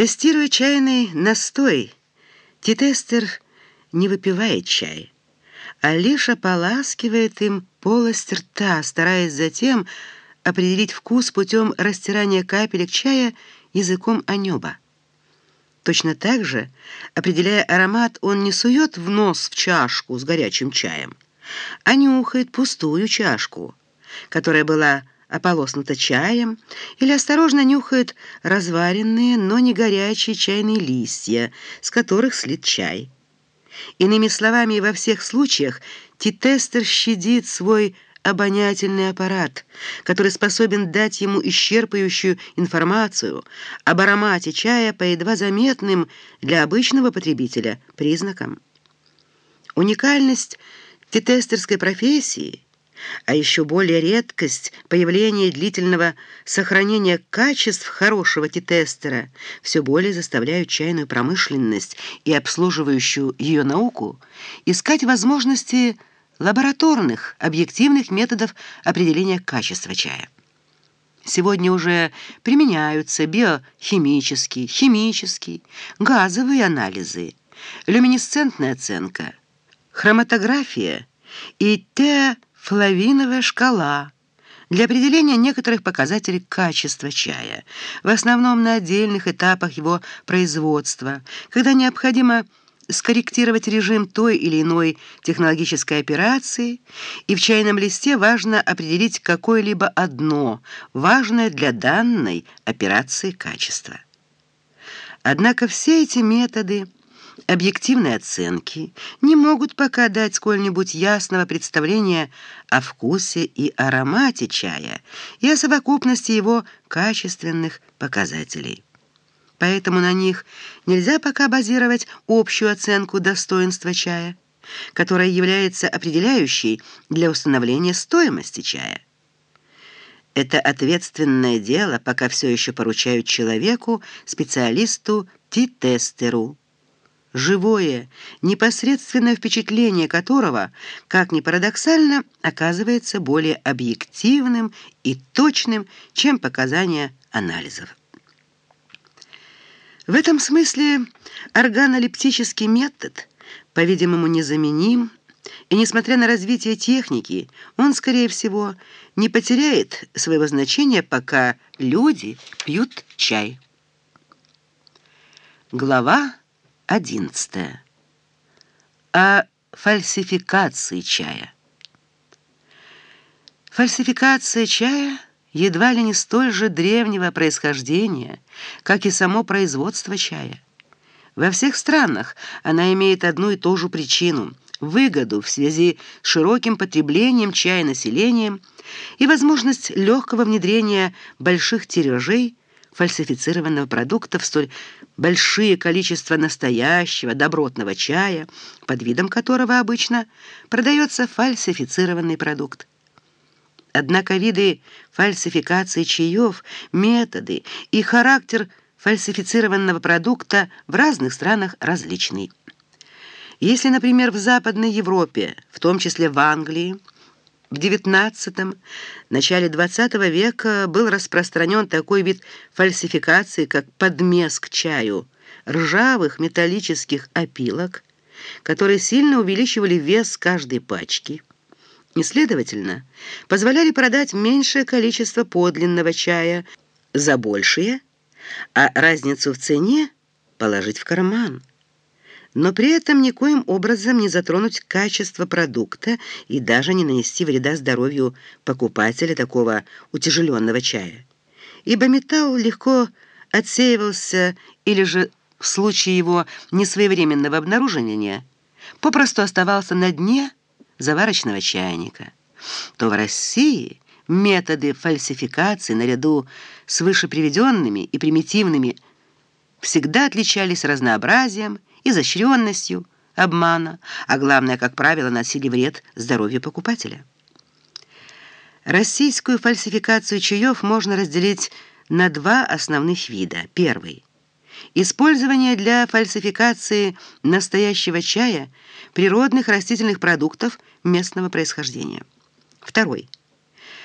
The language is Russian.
Тестируя чайный настой, титестер не выпивает чай, а лишь ополаскивает им полость рта, стараясь затем определить вкус путем растирания капелек чая языком о небо. Точно так же, определяя аромат, он не сует в нос в чашку с горячим чаем, а нюхает пустую чашку, которая была ополоснута чаем, или осторожно нюхает разваренные, но не горячие чайные листья, с которых слит чай. Иными словами, во всех случаях титестер щадит свой обонятельный аппарат, который способен дать ему исчерпывающую информацию об аромате чая по едва заметным для обычного потребителя признакам. Уникальность титестерской профессии – а еще более редкость появления длительного сохранения качеств хорошего титестера все более заставляют чайную промышленность и обслуживающую ее науку искать возможности лабораторных, объективных методов определения качества чая. Сегодня уже применяются биохимические, химические, газовые анализы, люминесцентная оценка, хроматография и теоретика, флавиновая шкала для определения некоторых показателей качества чая, в основном на отдельных этапах его производства, когда необходимо скорректировать режим той или иной технологической операции, и в чайном листе важно определить какое-либо одно, важное для данной операции качество. Однако все эти методы – объективной оценки не могут пока дать сколь-нибудь ясного представления о вкусе и аромате чая и о совокупности его качественных показателей. Поэтому на них нельзя пока базировать общую оценку достоинства чая, которая является определяющей для установления стоимости чая. Это ответственное дело пока все еще поручают человеку, специалисту, титестеру живое, непосредственное впечатление которого, как ни парадоксально, оказывается более объективным и точным, чем показания анализов. В этом смысле органолептический метод, по-видимому, незаменим, и, несмотря на развитие техники, он, скорее всего, не потеряет своего значения, пока люди пьют чай. Глава 11. О фальсификации чая. Фальсификация чая едва ли не столь же древнего происхождения, как и само производство чая. Во всех странах она имеет одну и ту же причину – выгоду в связи с широким потреблением чая населением и возможность легкого внедрения больших тиражей фальсифицированного продукта в столь большие количества настоящего добротного чая, под видом которого обычно продается фальсифицированный продукт. Однако виды фальсификации чаев, методы и характер фальсифицированного продукта в разных странах различны. Если, например, в Западной Европе, в том числе в Англии, в XIX – начале XX века был распространен такой вид фальсификации, как подмес к чаю ржавых металлических опилок, которые сильно увеличивали вес каждой пачки и, следовательно, позволяли продать меньшее количество подлинного чая за большее, а разницу в цене положить в карман но при этом никоим образом не затронуть качество продукта и даже не нанести вреда здоровью покупателя такого утяжеленного чая. Ибо металл легко отсеивался или же в случае его несвоевременного обнаружения попросту оставался на дне заварочного чайника. То в России методы фальсификации наряду с вышеприведенными и примитивными всегда отличались разнообразием изощренностью, обмана, а главное, как правило, носили вред здоровью покупателя. Российскую фальсификацию чаев можно разделить на два основных вида. Первый – использование для фальсификации настоящего чая природных растительных продуктов местного происхождения. Второй –